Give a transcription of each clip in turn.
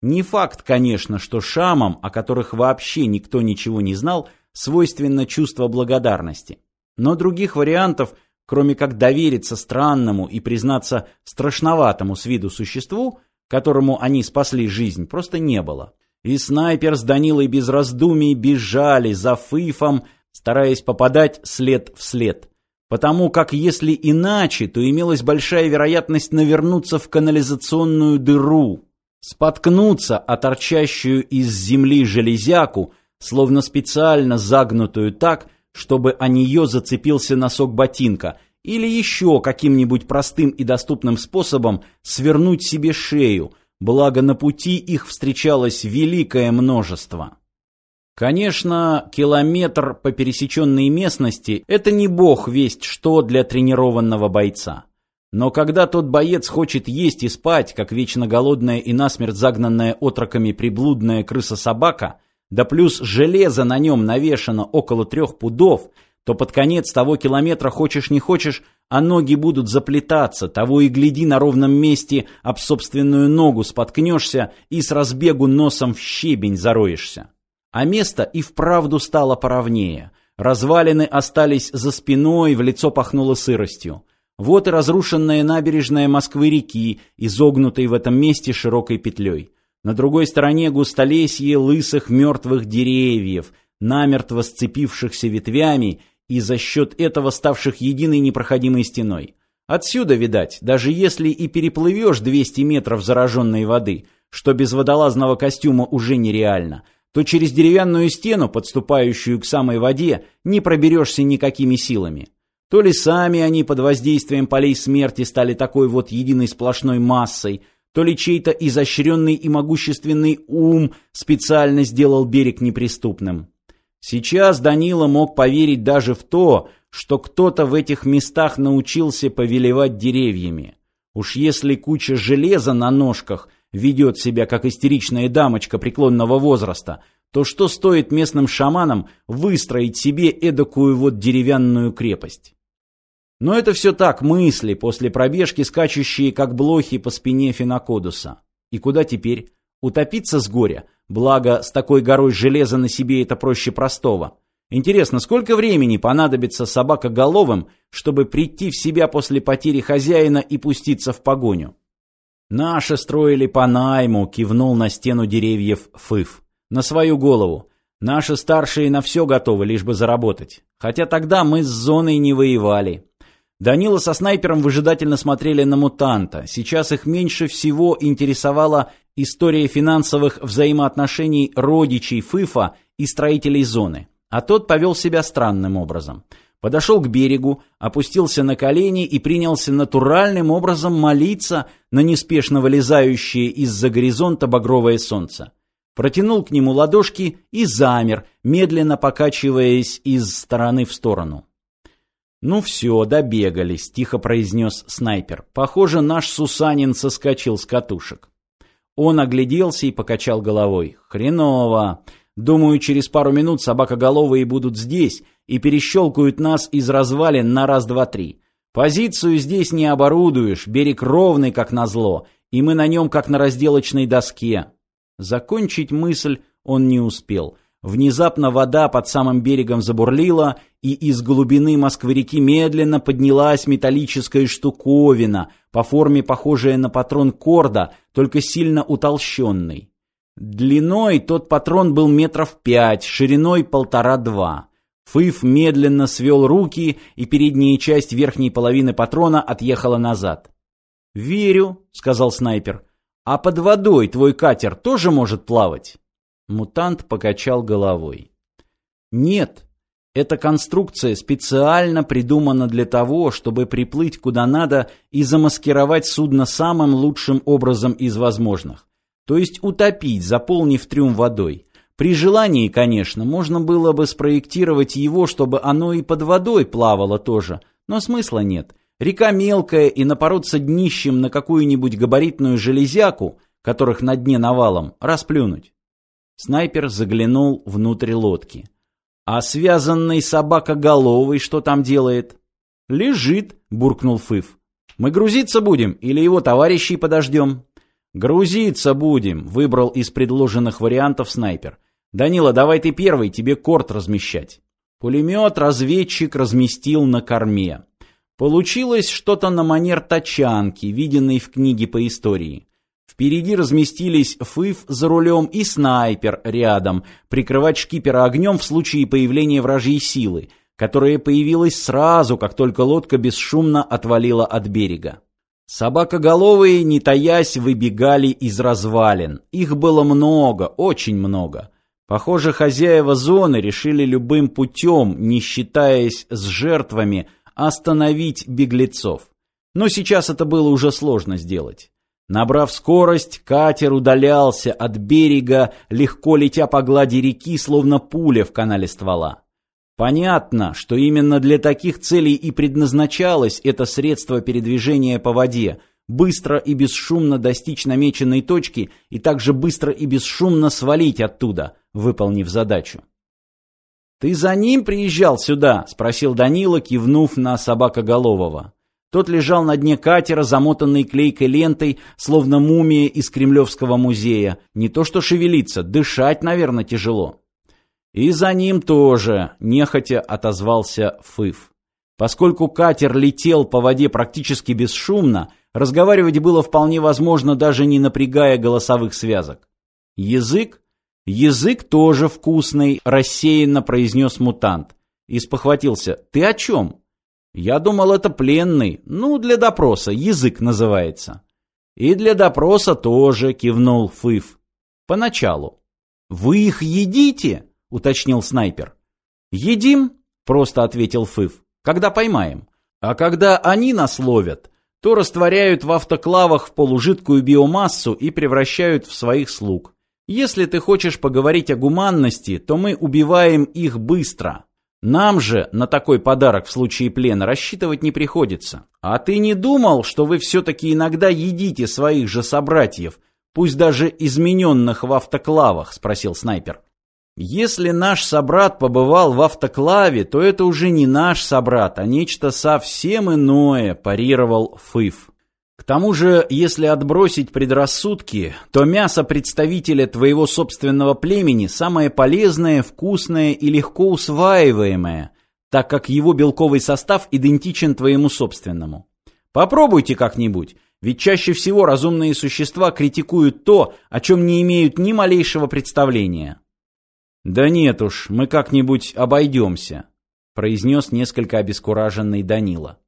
Не факт, конечно, что шамам, о которых вообще никто ничего не знал, свойственно чувство благодарности. Но других вариантов, кроме как довериться странному и признаться страшноватому с виду существу, которому они спасли жизнь, просто не было. И снайпер с Данилой без раздумий бежали за Фыфом, стараясь попадать след в след. Потому как если иначе, то имелась большая вероятность навернуться в канализационную дыру, споткнуться о торчащую из земли железяку, словно специально загнутую так, чтобы о нее зацепился носок ботинка, или еще каким-нибудь простым и доступным способом свернуть себе шею, благо на пути их встречалось великое множество. Конечно, километр по пересеченной местности – это не бог весть что для тренированного бойца. Но когда тот боец хочет есть и спать, как вечно голодная и насмерть загнанная отроками приблудная крыса-собака – да плюс железо на нем навешано около трех пудов, то под конец того километра хочешь не хочешь, а ноги будут заплетаться, того и гляди на ровном месте об собственную ногу споткнешься и с разбегу носом в щебень зароешься. А место и вправду стало поровнее. Развалины остались за спиной, в лицо пахнуло сыростью. Вот и разрушенная набережная Москвы-реки, изогнутой в этом месте широкой петлей. На другой стороне густолесье лысых мертвых деревьев, намертво сцепившихся ветвями и за счет этого ставших единой непроходимой стеной. Отсюда, видать, даже если и переплывешь 200 метров зараженной воды, что без водолазного костюма уже нереально, то через деревянную стену, подступающую к самой воде, не проберешься никакими силами. То ли сами они под воздействием полей смерти стали такой вот единой сплошной массой – то ли чей-то изощренный и могущественный ум специально сделал берег неприступным. Сейчас Данила мог поверить даже в то, что кто-то в этих местах научился повелевать деревьями. Уж если куча железа на ножках ведет себя как истеричная дамочка преклонного возраста, то что стоит местным шаманам выстроить себе эдакую вот деревянную крепость? Но это все так, мысли, после пробежки, скачущие, как блохи по спине Фенокодуса. И куда теперь? Утопиться с горя? Благо, с такой горой железа на себе это проще простого. Интересно, сколько времени понадобится собакоголовым, чтобы прийти в себя после потери хозяина и пуститься в погоню? Наши строили по найму, кивнул на стену деревьев Фыф. На свою голову. Наши старшие на все готовы, лишь бы заработать. Хотя тогда мы с зоной не воевали. Данила со снайпером выжидательно смотрели на мутанта. Сейчас их меньше всего интересовала история финансовых взаимоотношений родичей Фыфа и строителей зоны. А тот повел себя странным образом. Подошел к берегу, опустился на колени и принялся натуральным образом молиться на неспешно вылезающее из-за горизонта багровое солнце. Протянул к нему ладошки и замер, медленно покачиваясь из стороны в сторону. «Ну все, добегались», — тихо произнес снайпер. «Похоже, наш Сусанин соскочил с катушек». Он огляделся и покачал головой. «Хреново. Думаю, через пару минут собакоголовые будут здесь и перещелкают нас из развалин на раз-два-три. Позицию здесь не оборудуешь, берег ровный, как назло, и мы на нем, как на разделочной доске». Закончить мысль он не успел — Внезапно вода под самым берегом забурлила, и из глубины Москвы-реки медленно поднялась металлическая штуковина, по форме похожая на патрон корда, только сильно утолщенный. Длиной тот патрон был метров пять, шириной полтора-два. Фыф медленно свел руки, и передняя часть верхней половины патрона отъехала назад. «Верю», — сказал снайпер. «А под водой твой катер тоже может плавать?» Мутант покачал головой. Нет, эта конструкция специально придумана для того, чтобы приплыть куда надо и замаскировать судно самым лучшим образом из возможных. То есть утопить, заполнив трюм водой. При желании, конечно, можно было бы спроектировать его, чтобы оно и под водой плавало тоже, но смысла нет. Река мелкая, и напороться днищем на какую-нибудь габаритную железяку, которых на дне навалом, расплюнуть. Снайпер заглянул внутрь лодки. «А связанный собакоголовый что там делает?» «Лежит», — буркнул Фыф. «Мы грузиться будем или его товарищей подождем?» «Грузиться будем», — выбрал из предложенных вариантов снайпер. «Данила, давай ты первый, тебе корт размещать». Пулемет разведчик разместил на корме. Получилось что-то на манер тачанки, виденной в книге по истории. Впереди разместились ФЫФ за рулем и снайпер рядом, прикрывать шкипера огнем в случае появления вражьей силы, которая появилась сразу, как только лодка бесшумно отвалила от берега. Собакоголовые, не таясь, выбегали из развалин. Их было много, очень много. Похоже, хозяева зоны решили любым путем, не считаясь с жертвами, остановить беглецов. Но сейчас это было уже сложно сделать. Набрав скорость, катер удалялся от берега, легко летя по глади реки, словно пуля в канале ствола. Понятно, что именно для таких целей и предназначалось это средство передвижения по воде, быстро и бесшумно достичь намеченной точки и также быстро и бесшумно свалить оттуда, выполнив задачу. «Ты за ним приезжал сюда?» — спросил Данила, кивнув на собакоголового. Тот лежал на дне катера, замотанный клейкой лентой, словно мумия из Кремлевского музея. Не то что шевелиться, дышать, наверное, тяжело. И за ним тоже, нехотя отозвался Фыф. Поскольку катер летел по воде практически бесшумно, разговаривать было вполне возможно, даже не напрягая голосовых связок. Язык? Язык тоже вкусный, рассеянно произнес мутант. И спохватился. Ты о чем? Я думал, это пленный. Ну, для допроса. Язык называется. И для допроса тоже, кивнул Фыф. Поначалу. Вы их едите? Уточнил снайпер. Едим, просто ответил Фыф. Когда поймаем. А когда они нас ловят, то растворяют в автоклавах в полужидкую биомассу и превращают в своих слуг. Если ты хочешь поговорить о гуманности, то мы убиваем их быстро. Нам же на такой подарок в случае плена рассчитывать не приходится. А ты не думал, что вы все-таки иногда едите своих же собратьев, пусть даже измененных в автоклавах?» – спросил снайпер. «Если наш собрат побывал в автоклаве, то это уже не наш собрат, а нечто совсем иное», – парировал Фыф. Тому же, если отбросить предрассудки, то мясо представителя твоего собственного племени самое полезное, вкусное и легко усваиваемое, так как его белковый состав идентичен твоему собственному. Попробуйте как-нибудь, ведь чаще всего разумные существа критикуют то, о чем не имеют ни малейшего представления. «Да нет уж, мы как-нибудь обойдемся», — произнес несколько обескураженный Данила.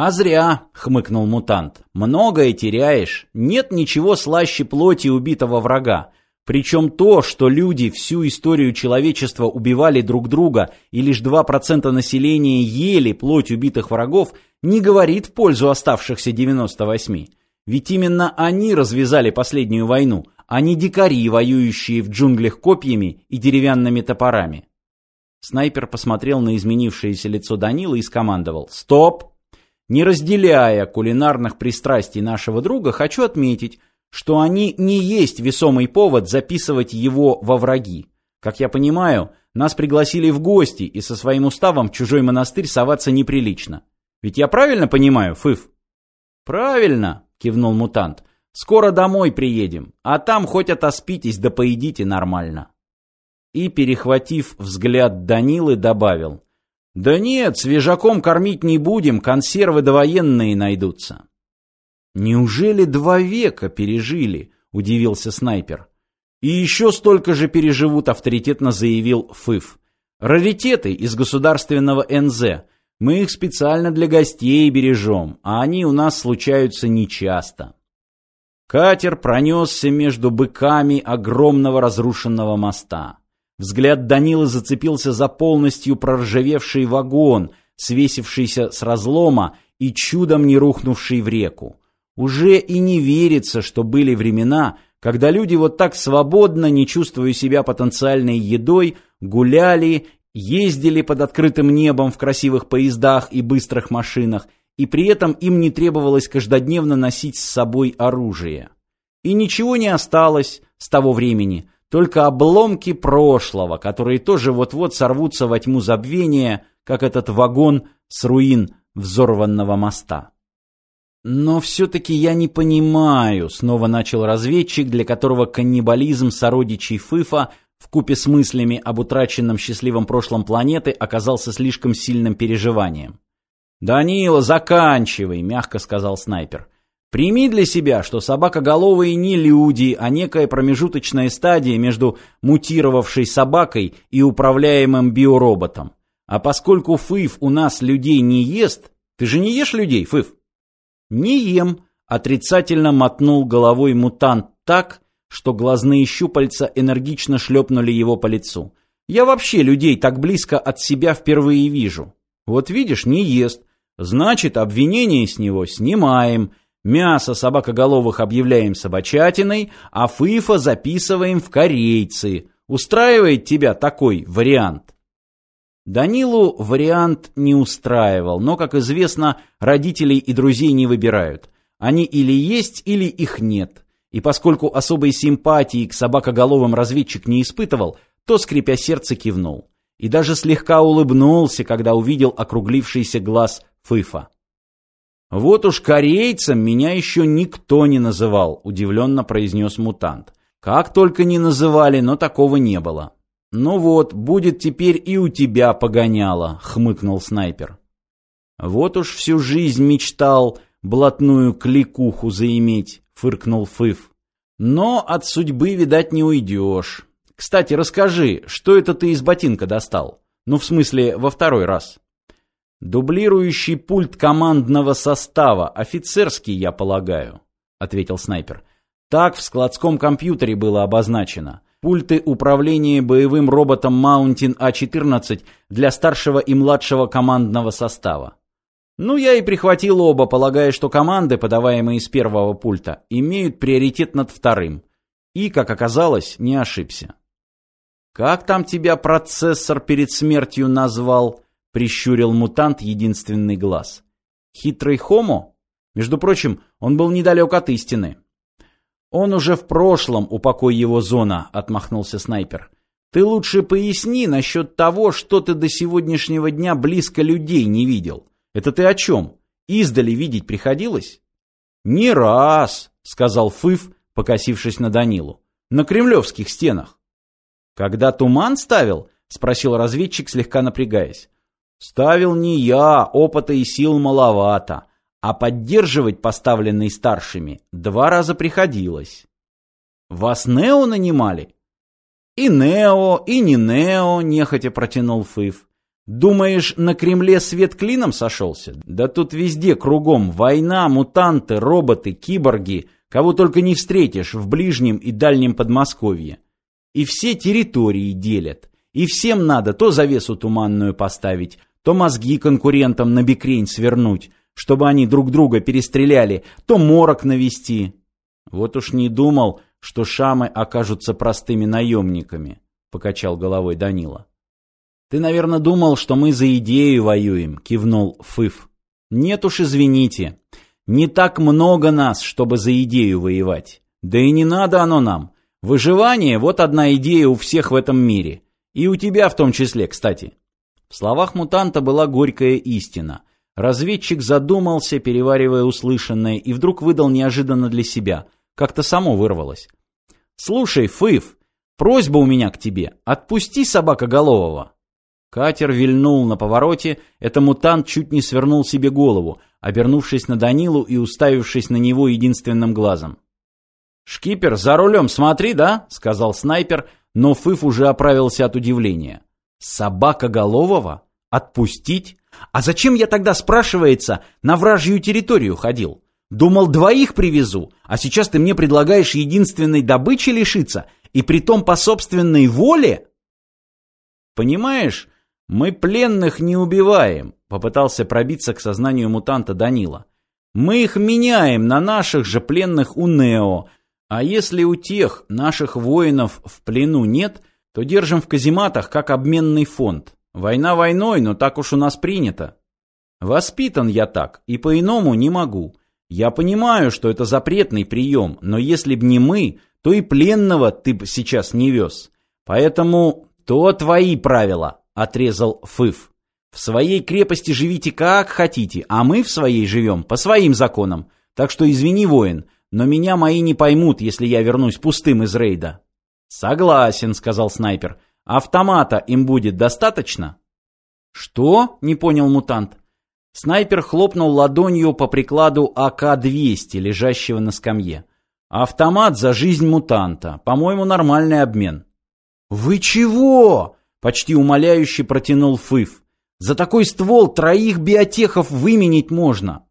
«А зря», — хмыкнул мутант. «Многое теряешь. Нет ничего слаще плоти убитого врага. Причем то, что люди всю историю человечества убивали друг друга и лишь 2% населения ели плоть убитых врагов, не говорит в пользу оставшихся 98. Ведь именно они развязали последнюю войну, а не дикари, воюющие в джунглях копьями и деревянными топорами». Снайпер посмотрел на изменившееся лицо Данила и скомандовал «Стоп!» Не разделяя кулинарных пристрастий нашего друга, хочу отметить, что они не есть весомый повод записывать его во враги. Как я понимаю, нас пригласили в гости, и со своим уставом в чужой монастырь соваться неприлично. Ведь я правильно понимаю, Фыф? Правильно, кивнул мутант. Скоро домой приедем, а там хоть отоспитесь да поедите нормально. И, перехватив взгляд Данилы, добавил. Да нет, свежаком кормить не будем, консервы довоенные найдутся. Неужели два века пережили? Удивился снайпер. И еще столько же переживут, авторитетно заявил Фыф. Раритеты из государственного НЗ. Мы их специально для гостей бережем, а они у нас случаются нечасто. Катер пронесся между быками огромного разрушенного моста. Взгляд Данилы зацепился за полностью проржавевший вагон, свесившийся с разлома и чудом не рухнувший в реку. Уже и не верится, что были времена, когда люди вот так свободно, не чувствуя себя потенциальной едой, гуляли, ездили под открытым небом в красивых поездах и быстрых машинах, и при этом им не требовалось каждодневно носить с собой оружие. И ничего не осталось с того времени – только обломки прошлого, которые тоже вот-вот сорвутся во тьму забвения, как этот вагон с руин взорванного моста. Но все-таки я не понимаю, снова начал разведчик, для которого каннибализм сородичей Фыфа в купе с мыслями об утраченном счастливом прошлом планеты оказался слишком сильным переживанием. «Данила, заканчивай», — мягко сказал снайпер. «Прими для себя, что собакоголовые не люди, а некая промежуточная стадия между мутировавшей собакой и управляемым биороботом. А поскольку Фыф у нас людей не ест... Ты же не ешь людей, Фыф?» «Не ем», — отрицательно мотнул головой мутант так, что глазные щупальца энергично шлепнули его по лицу. «Я вообще людей так близко от себя впервые вижу. Вот видишь, не ест. Значит, обвинение с него снимаем. Мясо собакоголовых объявляем собачатиной, а фыфа записываем в корейцы. Устраивает тебя такой вариант?» Данилу вариант не устраивал, но, как известно, родителей и друзей не выбирают. Они или есть, или их нет. И поскольку особой симпатии к собакоголовым разведчик не испытывал, то, скрипя сердце, кивнул. И даже слегка улыбнулся, когда увидел округлившийся глаз Фыфа. «Вот уж корейцем меня еще никто не называл», — удивленно произнес мутант. «Как только не называли, но такого не было». «Ну вот, будет теперь и у тебя погоняло», — хмыкнул снайпер. «Вот уж всю жизнь мечтал блатную кликуху заиметь», — фыркнул Фыф. «Но от судьбы, видать, не уйдешь. Кстати, расскажи, что это ты из ботинка достал? Ну, в смысле, во второй раз». «Дублирующий пульт командного состава, офицерский, я полагаю», — ответил снайпер. «Так в складском компьютере было обозначено» пульты управления боевым роботом Mountain А-14 для старшего и младшего командного состава. Ну, я и прихватил оба, полагая, что команды, подаваемые из первого пульта, имеют приоритет над вторым. И, как оказалось, не ошибся. «Как там тебя процессор перед смертью назвал?» — прищурил мутант единственный глаз. «Хитрый хомо?» Между прочим, он был недалек от истины. «Он уже в прошлом, упокой его зона», — отмахнулся снайпер. «Ты лучше поясни насчет того, что ты до сегодняшнего дня близко людей не видел. Это ты о чем? Издали видеть приходилось?» «Не раз», — сказал Фыф, покосившись на Данилу. «На кремлевских стенах». «Когда туман ставил?» — спросил разведчик, слегка напрягаясь. «Ставил не я, опыта и сил маловато а поддерживать поставленный старшими два раза приходилось. Вас Нео нанимали? И Нео, и не Нео, нехотя протянул Фыф. Думаешь, на Кремле свет клином сошелся? Да тут везде кругом война, мутанты, роботы, киборги, кого только не встретишь в ближнем и дальнем Подмосковье. И все территории делят. И всем надо то завесу туманную поставить, то мозги конкурентам на бекрень свернуть, чтобы они друг друга перестреляли, то морок навести. Вот уж не думал, что шамы окажутся простыми наемниками, покачал головой Данила. Ты, наверное, думал, что мы за идею воюем, кивнул Фыф. Нет уж, извините. Не так много нас, чтобы за идею воевать. Да и не надо оно нам. Выживание – вот одна идея у всех в этом мире. И у тебя в том числе, кстати. В словах мутанта была горькая истина. Разведчик задумался, переваривая услышанное, и вдруг выдал неожиданно для себя. Как-то само вырвалось. «Слушай, Фыв, просьба у меня к тебе. Отпусти собакоголового». Катер вильнул на повороте, это мутант чуть не свернул себе голову, обернувшись на Данилу и уставившись на него единственным глазом. «Шкипер, за рулем смотри, да?» — сказал снайпер, но Фыф уже оправился от удивления. «Собакоголового? Отпустить? А зачем я тогда, спрашивается, на вражью территорию ходил? Думал, двоих привезу, а сейчас ты мне предлагаешь единственной добычи лишиться, и притом по собственной воле? Понимаешь, мы пленных не убиваем, попытался пробиться к сознанию мутанта Данила. Мы их меняем на наших же пленных у Нео, а если у тех наших воинов в плену нет, то держим в казематах как обменный фонд. Война войной, но так уж у нас принято. Воспитан я так, и по-иному не могу. Я понимаю, что это запретный прием, но если б не мы, то и пленного ты б сейчас не вез. Поэтому то твои правила, отрезал Фыф. В своей крепости живите как хотите, а мы в своей живем по своим законам. Так что извини, воин, но меня мои не поймут, если я вернусь пустым из рейда. Согласен, сказал снайпер. Автомата им будет достаточно? Что? Не понял мутант. Снайпер хлопнул ладонью по прикладу АК-200, лежащего на скамье. Автомат за жизнь мутанта. По-моему, нормальный обмен. Вы чего? Почти умоляюще протянул Фыф. За такой ствол троих биотехов выменить можно.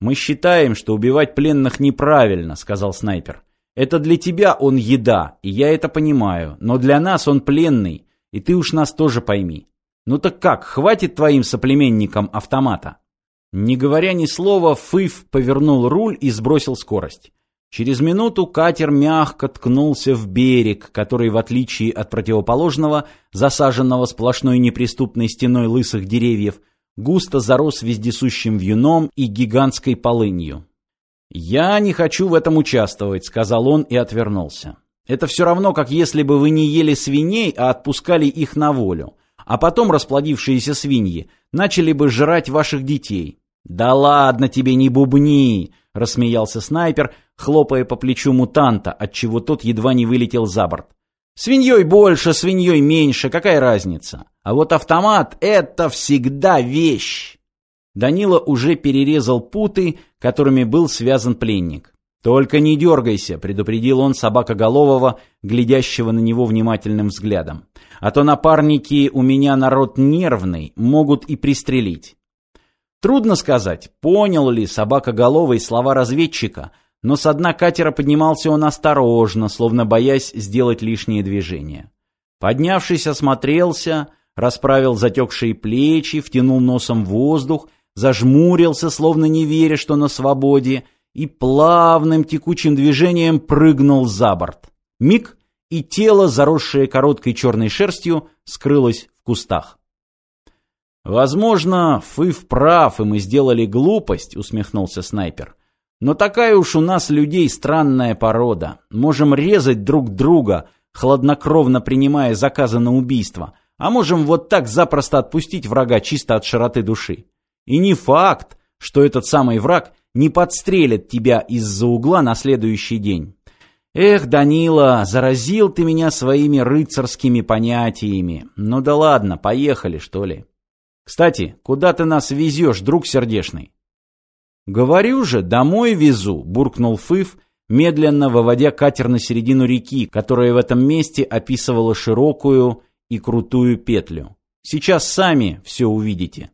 Мы считаем, что убивать пленных неправильно, сказал снайпер. Это для тебя он еда, и я это понимаю, но для нас он пленный, и ты уж нас тоже пойми. Ну так как, хватит твоим соплеменникам автомата? Не говоря ни слова, Фыф повернул руль и сбросил скорость. Через минуту катер мягко ткнулся в берег, который, в отличие от противоположного, засаженного сплошной неприступной стеной лысых деревьев, густо зарос вездесущим вьюном и гигантской полынью. «Я не хочу в этом участвовать», — сказал он и отвернулся. «Это все равно, как если бы вы не ели свиней, а отпускали их на волю, а потом расплодившиеся свиньи начали бы жрать ваших детей». «Да ладно тебе, не бубни!» — рассмеялся снайпер, хлопая по плечу мутанта, отчего тот едва не вылетел за борт. Свиньей больше, свиньей меньше, какая разница? А вот автомат — это всегда вещь. Данила уже перерезал путы, которыми был связан пленник. «Только не дергайся», — предупредил он собакоголового, глядящего на него внимательным взглядом. «А то напарники у меня народ нервный, могут и пристрелить». Трудно сказать, понял ли собакоголовый слова разведчика — но с дна катера поднимался он осторожно, словно боясь сделать лишнее движение. Поднявшись, осмотрелся, расправил затекшие плечи, втянул носом воздух, зажмурился, словно не веря, что на свободе, и плавным текучим движением прыгнул за борт. Миг, и тело, заросшее короткой черной шерстью, скрылось в кустах. «Возможно, Фыв прав, и мы сделали глупость», — усмехнулся снайпер. Но такая уж у нас людей странная порода. Можем резать друг друга, хладнокровно принимая заказы на убийство, а можем вот так запросто отпустить врага чисто от широты души. И не факт, что этот самый враг не подстрелит тебя из-за угла на следующий день. Эх, Данила, заразил ты меня своими рыцарскими понятиями. Ну да ладно, поехали, что ли. Кстати, куда ты нас везешь, друг сердешный? «Говорю же, домой везу», — буркнул Фыф, медленно выводя катер на середину реки, которая в этом месте описывала широкую и крутую петлю. «Сейчас сами все увидите».